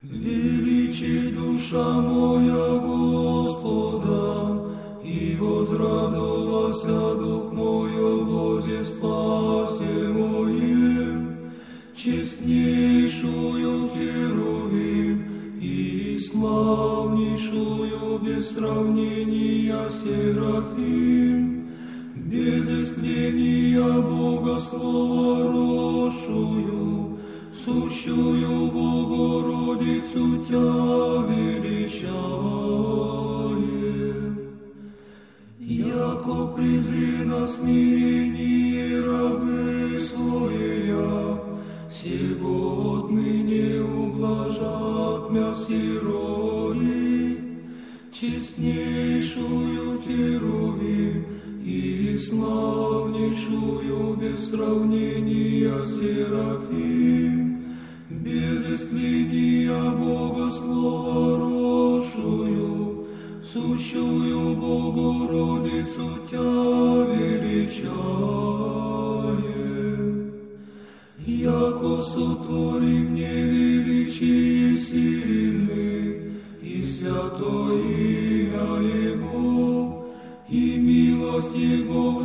Величи душа моя Господа, и возрадовался дух мой Бозе спасе моем, честнейшую Херувим и славнейшую без сравнения Серафим, без истления Бога Слова росшую, сущую Богородицу Тя величаем. Яко презри на смирение рабы своя, сего отныне ублажат мя сирои, честнейшую Херувим и славнейшую без сравнения Серафим, без истления Бога Слова росшую, сущую Богородицу Тя величаем. Яко сотвори мне величие сильны, и святое имя Его, и милость Его в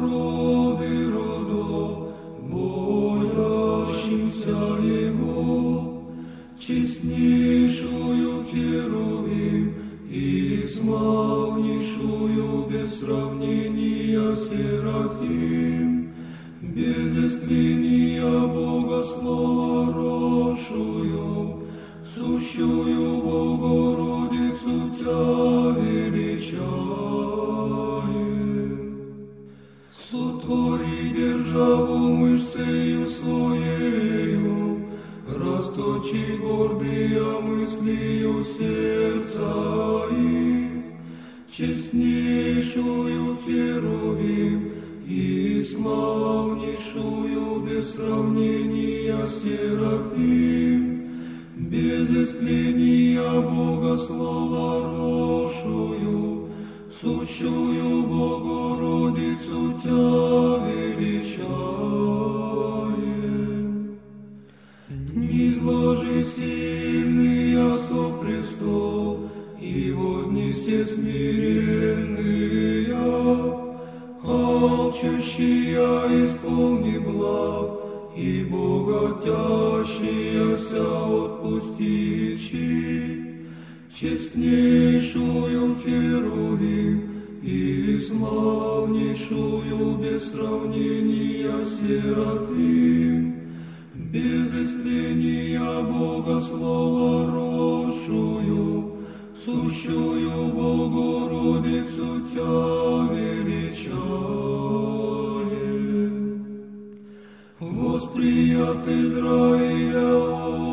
честнейшую Херувим и славнейшую без сравнения Серафим, без истления расточи гордые мыслью сердца их, честнейшую Херувим и славнейшую без сравнения Серафим, без истления Бога Слова росшую, сущую Богородицу Тя величаем. Сильный со престол, и вознесе смиренные, алчущия исполни благ, и богатящаяся отпустичи, честнейшую Херувим и славнейшую без сравнения Серафим, без истления Бога Слова росшую, сущую Богородицу Тя величаем. Восприят Израиля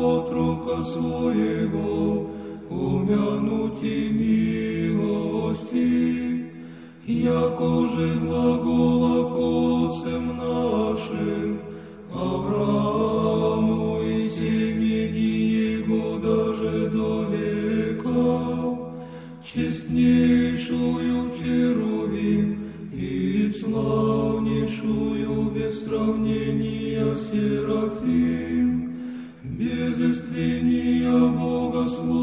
отрока своего, умянути милости, яко же глагола к отцам нашим, Аврааму честнейшую Херувим и славнейшую без сравнения Серафим, без истления Бога Слова